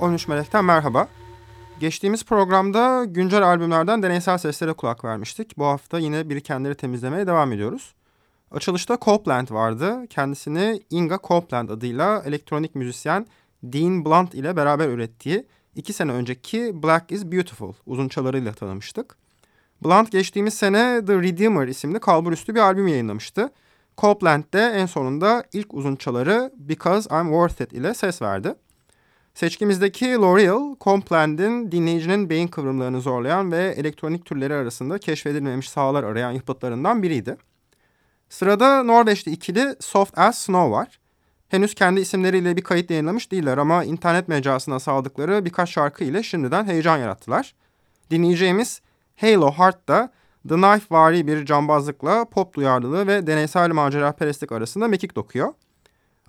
13 Melek'ten merhaba. Geçtiğimiz programda güncel albümlerden deneysel seslere kulak vermiştik. Bu hafta yine birikenleri temizlemeye devam ediyoruz. Açılışta Copeland vardı. Kendisini Inga Copeland adıyla elektronik müzisyen Dean Blunt ile beraber ürettiği iki sene önceki Black is Beautiful uzunçalarıyla tanımıştık. Blunt geçtiğimiz sene The Redeemer isimli kalburüstü bir albüm yayınlamıştı. Copeland de en sonunda ilk uzunçaları Because I'm Worth It ile ses verdi. Seçkimizdeki L'Oreal, Compland'in dinleyicinin beyin kıvrımlarını zorlayan ve elektronik türleri arasında keşfedilmemiş sahalar arayan yapıtlarından biriydi. Sırada Norveçli ikili Soft As Snow var. Henüz kendi isimleriyle bir kayıt yayınlamış değiller ama internet mecrasına saldıkları birkaç şarkı ile şimdiden heyecan yarattılar. Dinleyeceğimiz Halo Heart'ta The Knife vari bir cambazlıkla pop duyarlılığı ve deneysel macera perestlik arasında mekik dokuyor.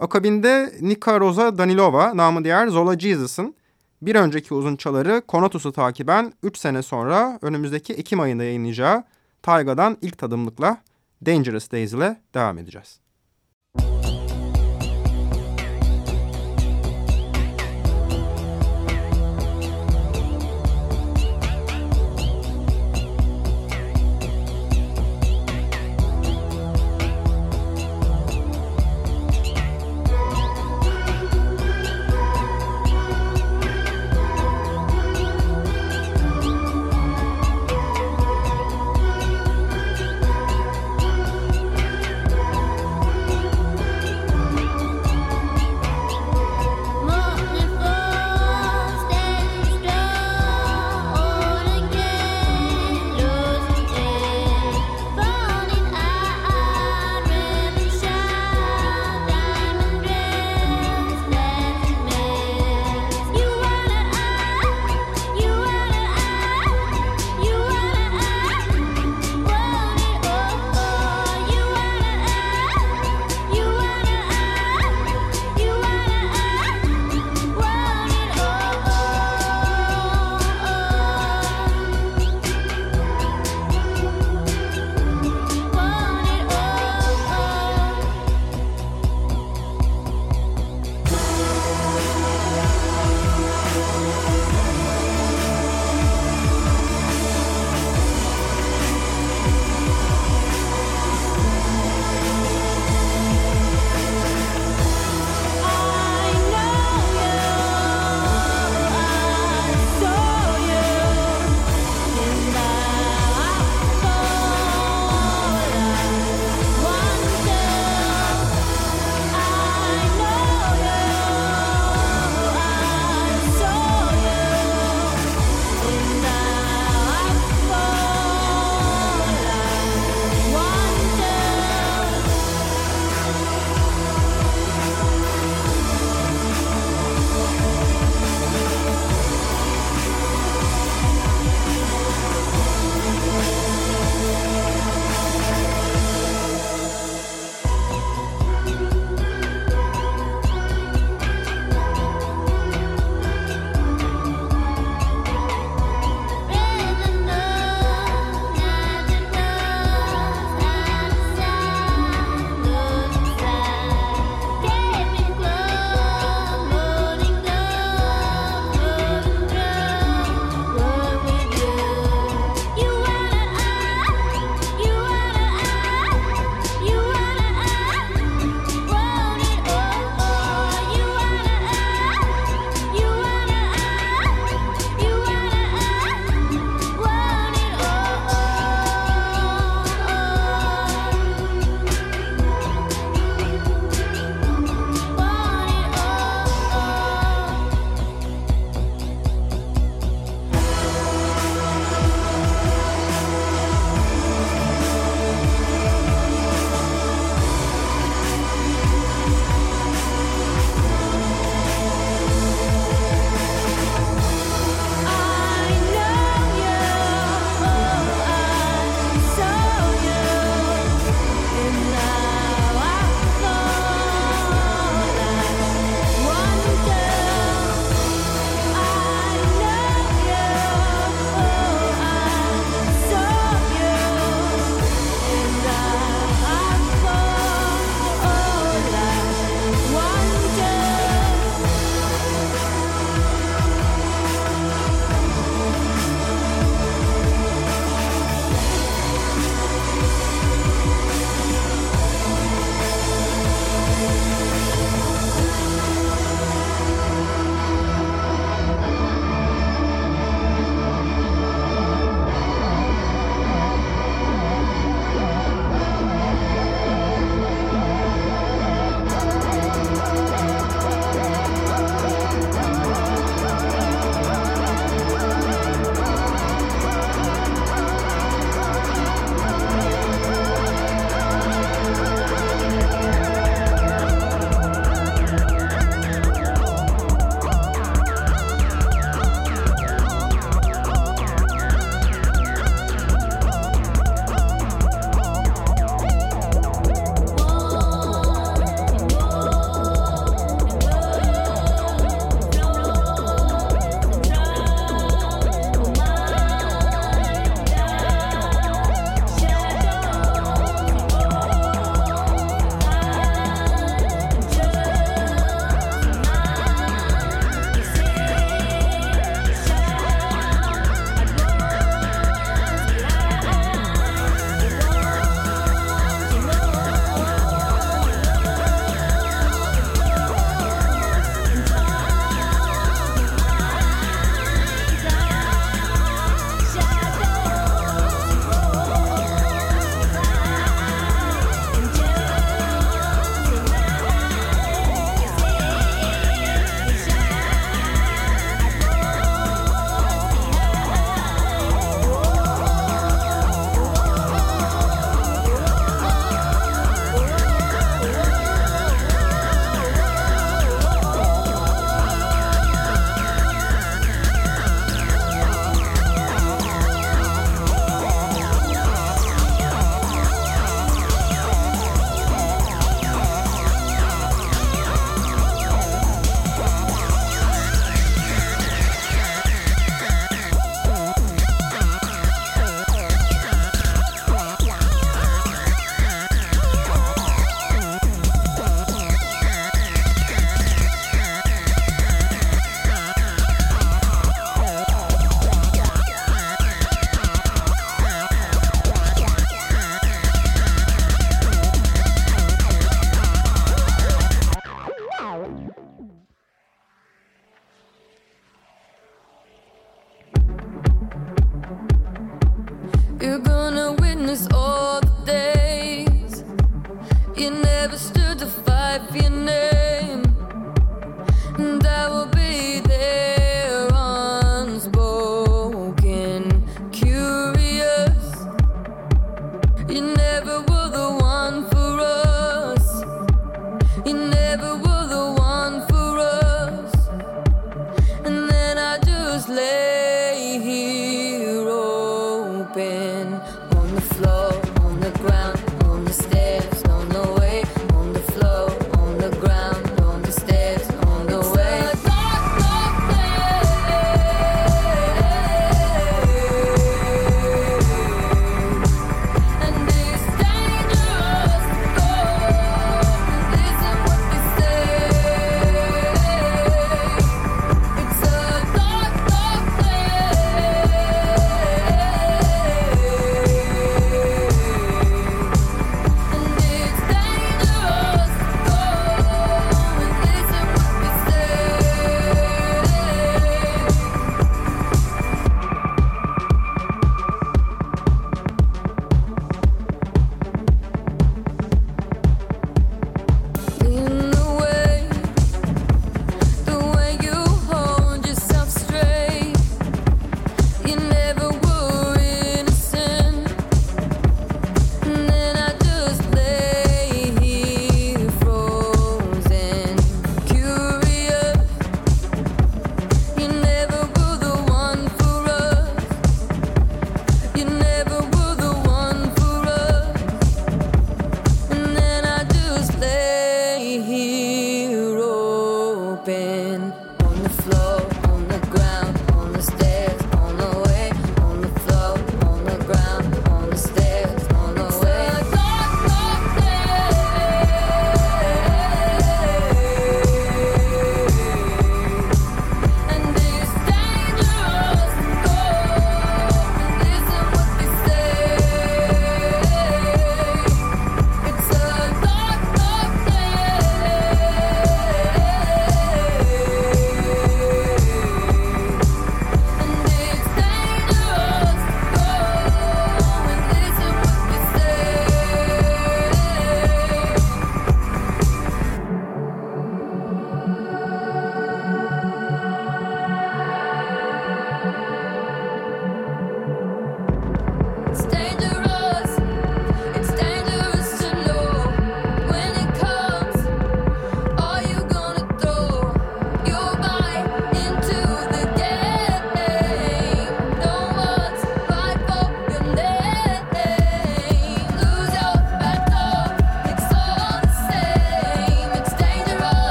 Akabinde Nika Rosa Danilova, namı diğer Zola Jesus'ın bir önceki uzunçaları Konatus'u takiben 3 sene sonra önümüzdeki Ekim ayında yayınlayacağı Tayga'dan ilk tadımlıkla Dangerous Days ile devam edeceğiz.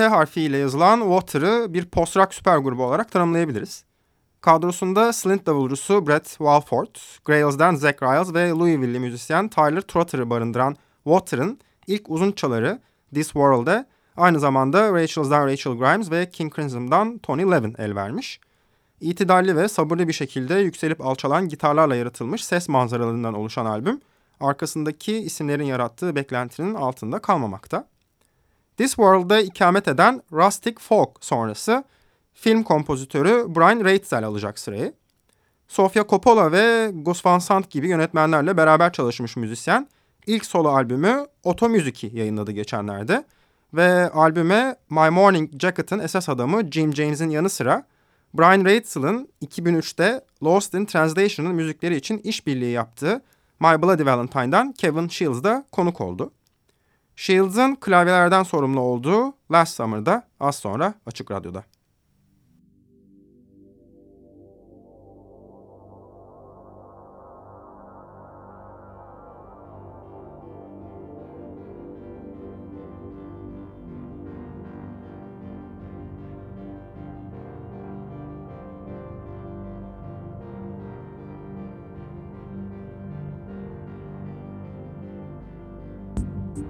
T harfiyle yazılan Water'ı bir post-rock süper grubu olarak tanımlayabiliriz. Kadrosunda Slint davulcusu Brett Walford, Grails'den Zach Riles ve Louisville'li müzisyen Tyler Trotter'ı barındıran Water'ın ilk uzun çaları This World'e aynı zamanda Rachel'dan Rachel Grimes ve King Crimson'dan Tony Levin el vermiş. İtidalli ve sabırlı bir şekilde yükselip alçalan gitarlarla yaratılmış ses manzaralarından oluşan albüm, arkasındaki isimlerin yarattığı beklentinin altında kalmamakta. This World'da ikamet eden Rustic Folk sonrası film kompozitörü Brian Reitzel alacak sırayı. Sofia Coppola ve Gus Van Sant gibi yönetmenlerle beraber çalışmış müzisyen ilk solo albümü Oto Music'i yayınladı geçenlerde. Ve albüme My Morning Jacket'ın esas adamı Jim James'in yanı sıra Brian Reitzell'ın 2003'te Lost in Translation'ın müzikleri için işbirliği yaptığı My Bloody Valentine'dan Kevin Shields da konuk oldu. Shields'ın klavyelerden sorumlu olduğu Last Summer'da az sonra Açık Radyo'da. うん。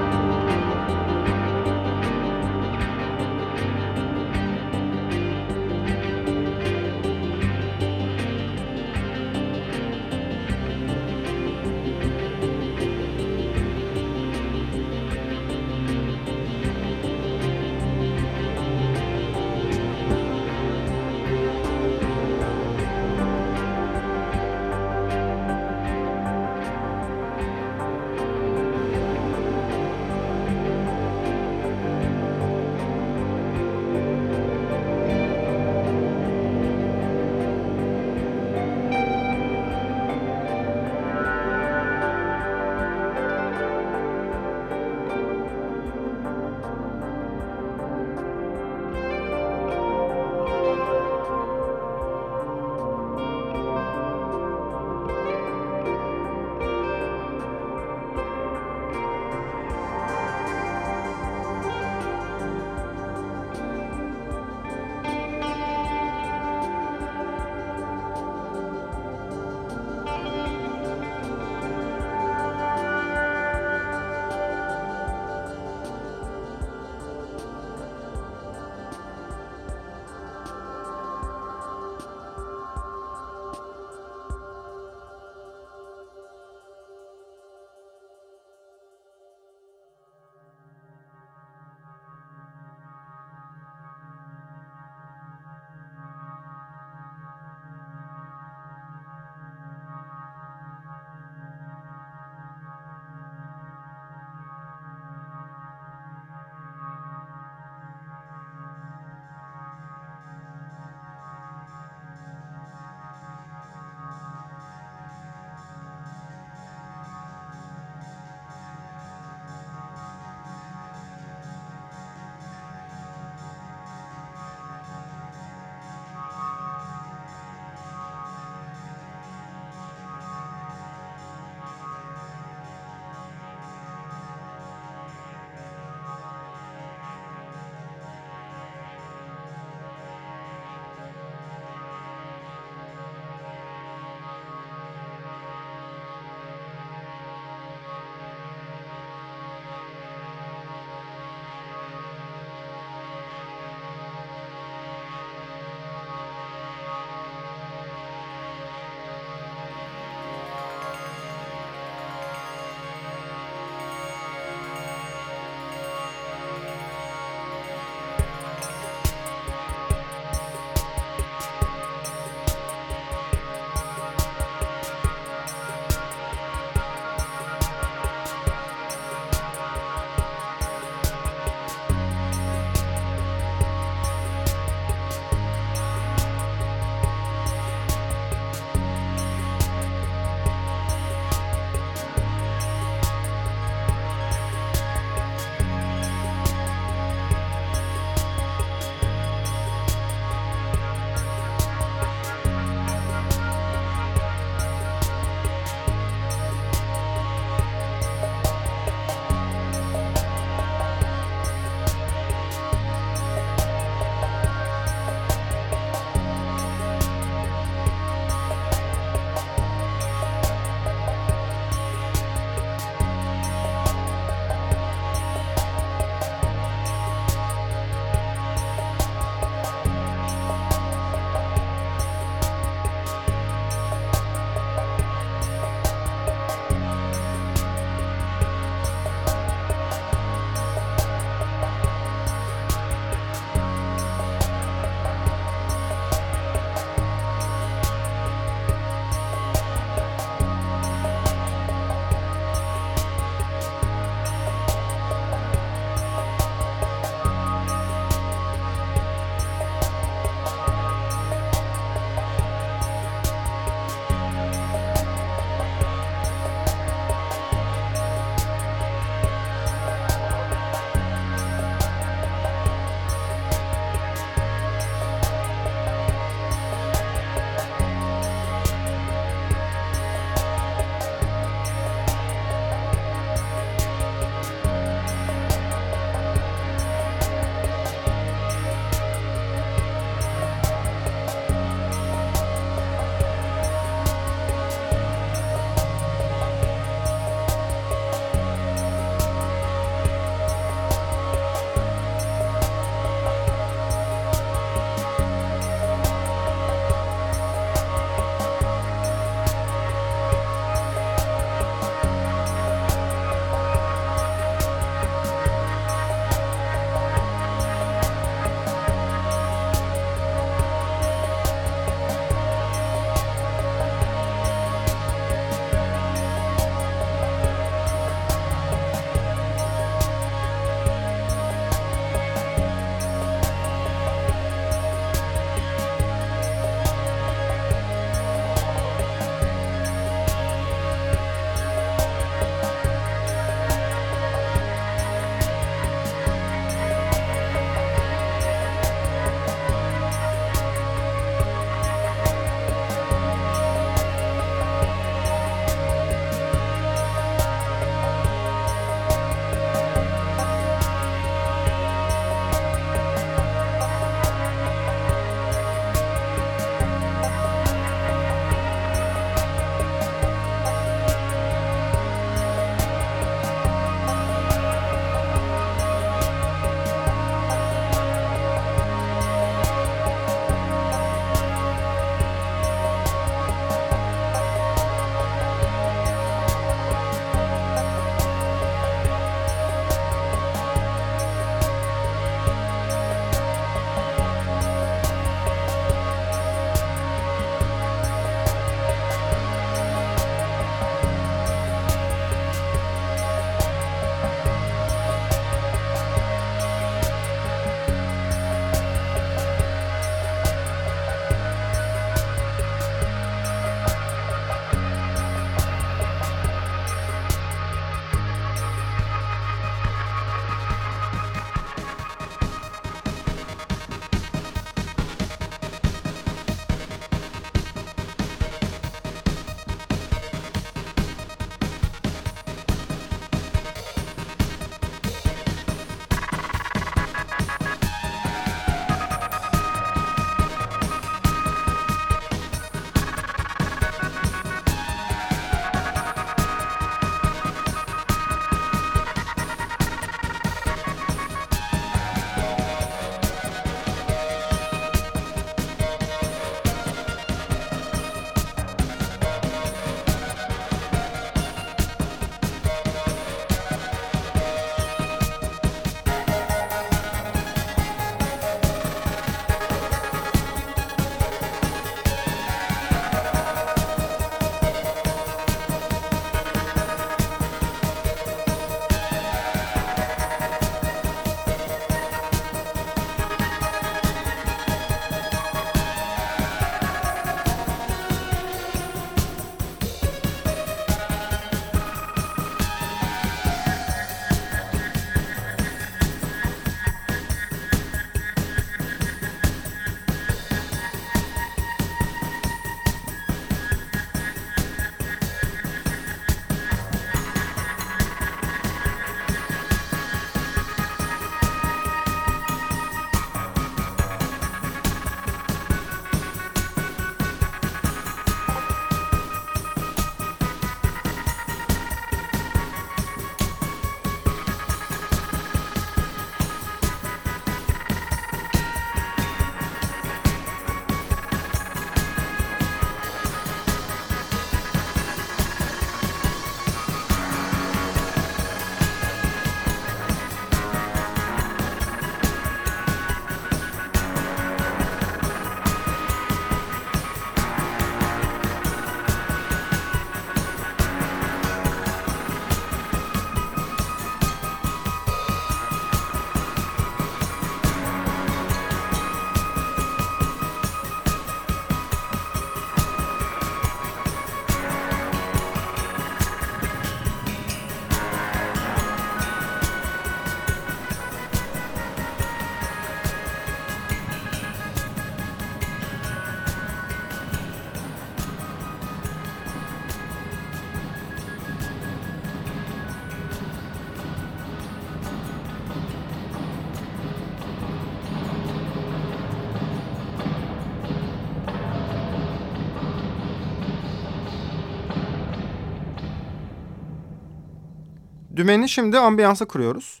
Dümeni şimdi ambiyansa kuruyoruz.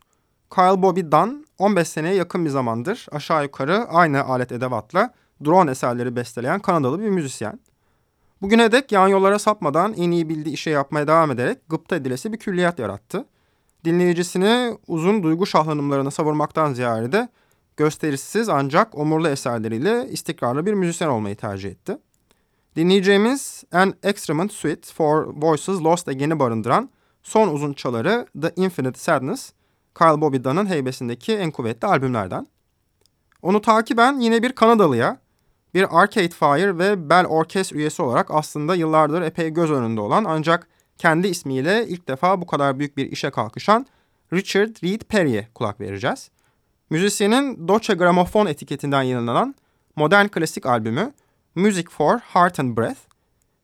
Kyle Bobby Dunn 15 seneye yakın bir zamandır aşağı yukarı aynı alet edevatla drone eserleri besteleyen Kanadalı bir müzisyen. Bugüne dek yan yollara sapmadan en iyi bildiği işe yapmaya devam ederek gıpta edilesi bir külliyat yarattı. Dinleyicisini uzun duygu şahlanımlarına savurmaktan ziyade gösterişsiz ancak omurlu eserleriyle istikrarlı bir müzisyen olmayı tercih etti. Dinleyeceğimiz An Extrement Suite for Voices Lost Again'i barındıran son uzun çaları The Infinite Sadness, Kyle Bobby Dunn'ın heybesindeki en kuvvetli albümlerden. Onu takiben yine bir Kanadalıya, bir Arcade Fire ve Bell Orkest üyesi olarak aslında yıllardır epey göz önünde olan ancak kendi ismiyle ilk defa bu kadar büyük bir işe kalkışan Richard Reed Perry'e kulak vereceğiz. Müzisyenin Deutsche Grammophon etiketinden yayınlanan modern klasik albümü Music for Heart and Breath,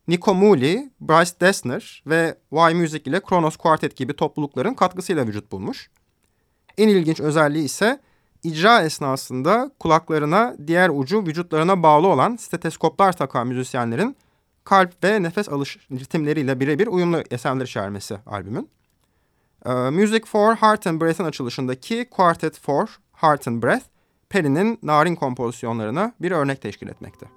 Nico Mooley, Bryce Dessner ve Y Music ile Kronos Quartet gibi toplulukların katkısıyla vücut bulmuş. En ilginç özelliği ise icra esnasında kulaklarına diğer ucu vücutlarına bağlı olan steteskoplar takan müzisyenlerin kalp ve nefes alış ritimleriyle birebir uyumlu eserler içermesi albümün. Uh, Music for Heart and Breath'in açılışındaki Quartet for Heart and Breath, Perry'nin narin kompozisyonlarına bir örnek teşkil etmekte.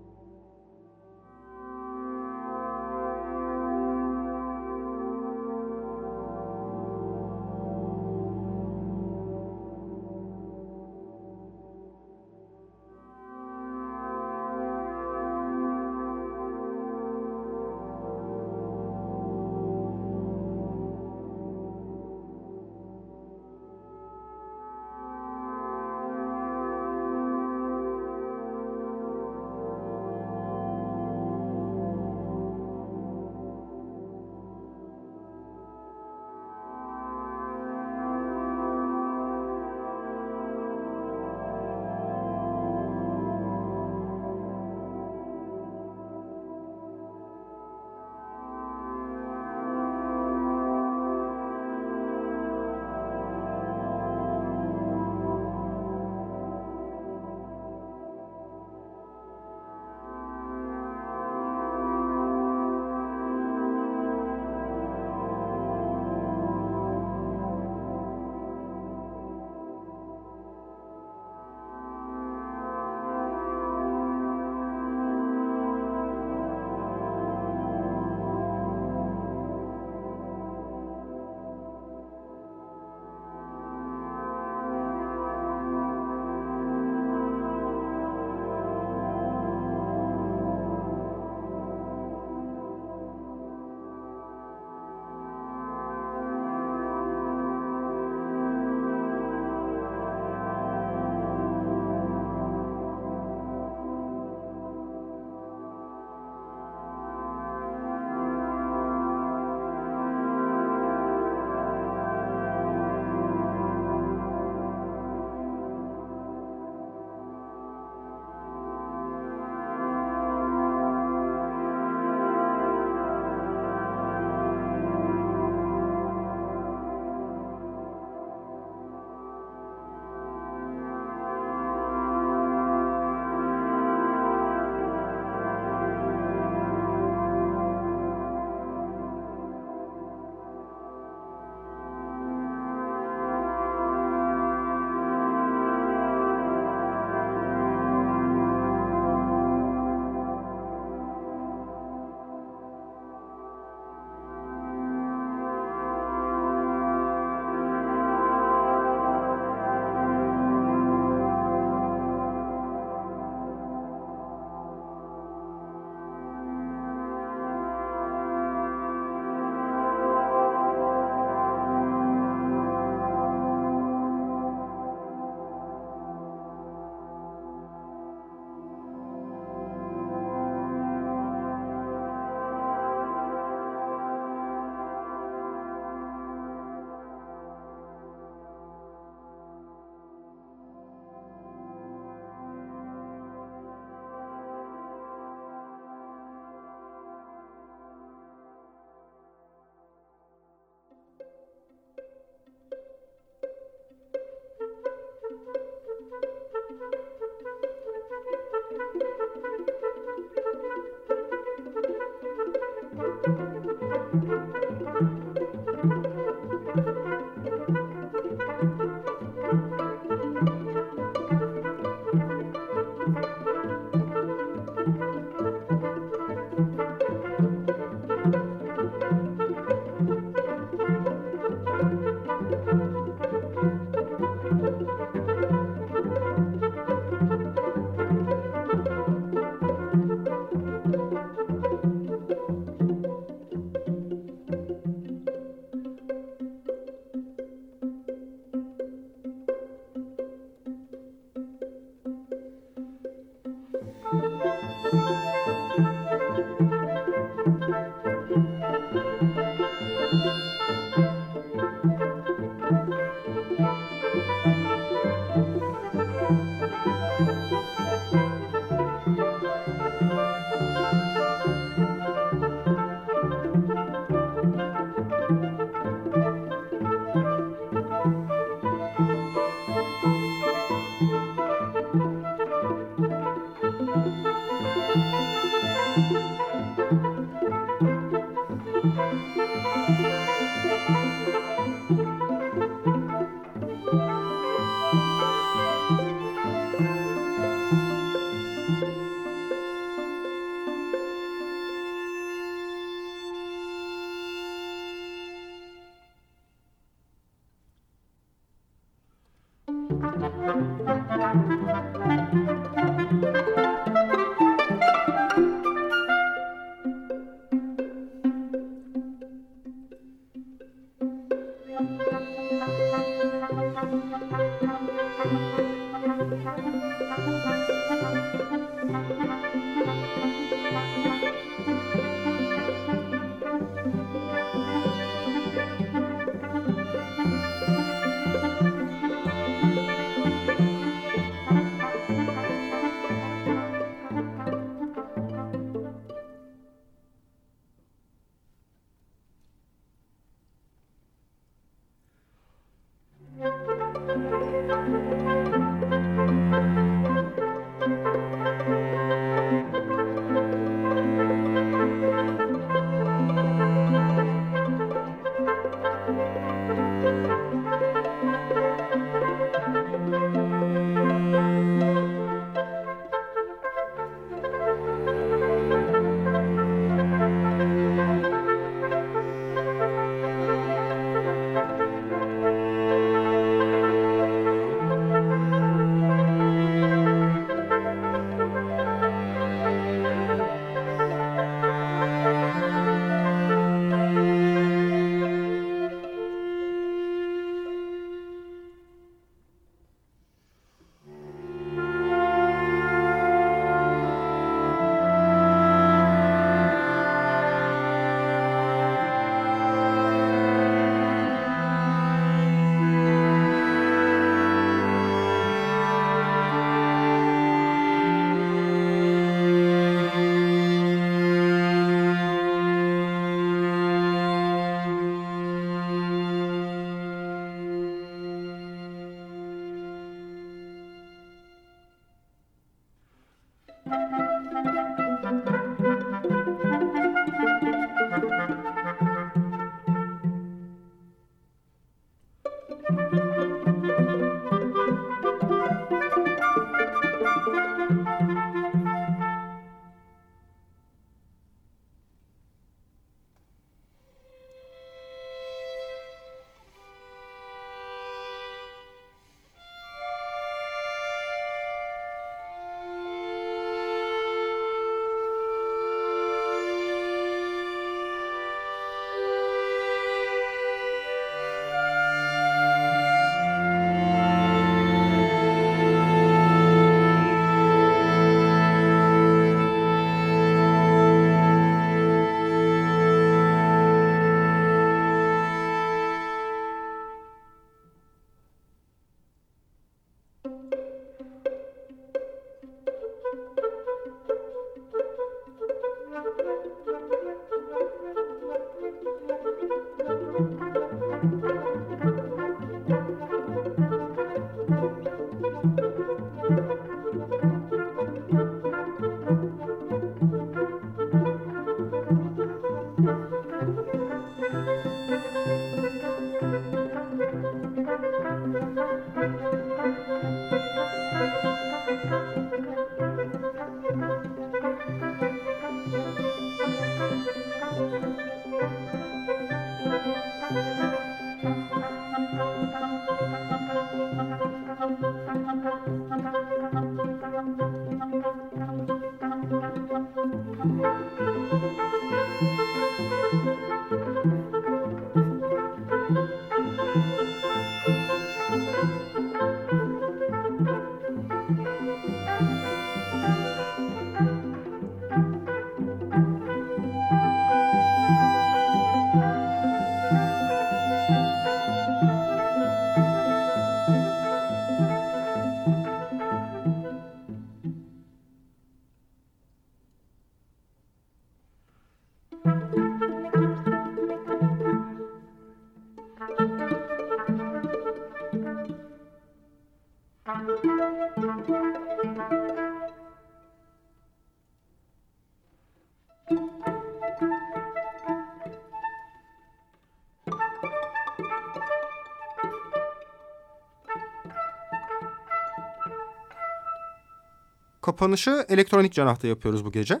Kapanışı elektronik canahta yapıyoruz bu gece.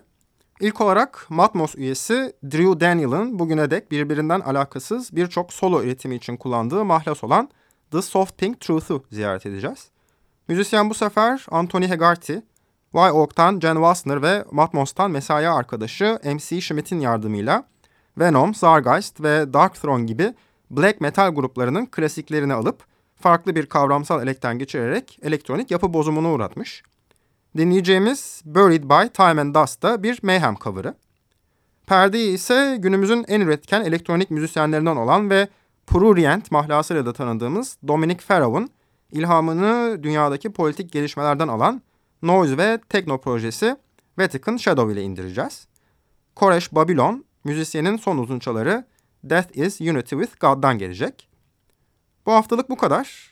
İlk olarak Matmos üyesi Drew Daniel'ın bugüne dek birbirinden alakasız birçok solo üretimi için kullandığı mahlas olan The Soft Pink Truth'u ziyaret edeceğiz. Müzisyen bu sefer Anthony Hegarty, Why Oak'tan Jen Wassner ve Matmos'tan mesai arkadaşı MC Schmidt'in yardımıyla Venom, Zargeist ve Darkthrone gibi black metal gruplarının klasiklerini alıp farklı bir kavramsal elekten geçirerek elektronik yapı bozumuna uğratmış. Dinleyeceğimiz Buried by Time and Dust da bir Mayhem cover'ı. Perdeyi ise günümüzün en üretken elektronik müzisyenlerinden olan ve Prurient mahlasıyla da tanıdığımız Dominic Farrow'un ilhamını dünyadaki politik gelişmelerden alan Noise ve Tekno projesi Vatican Shadow ile indireceğiz. Koresh Babylon, müzisyenin son uzunçaları Death is Unity with God'dan gelecek. Bu haftalık bu kadar.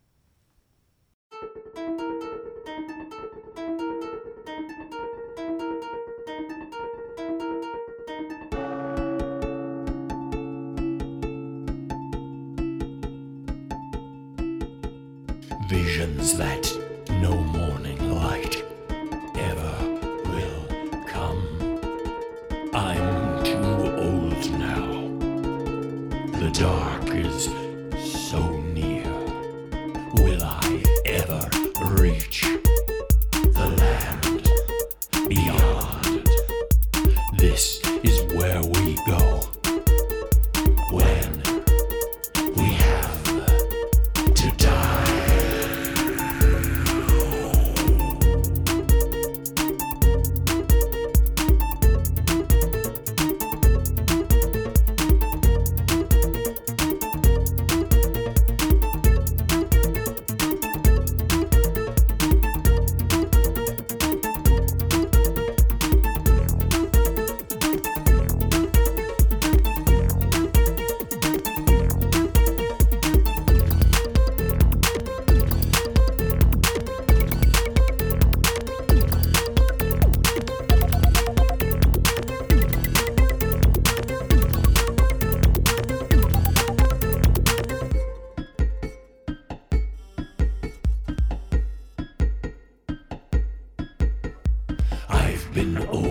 Been old.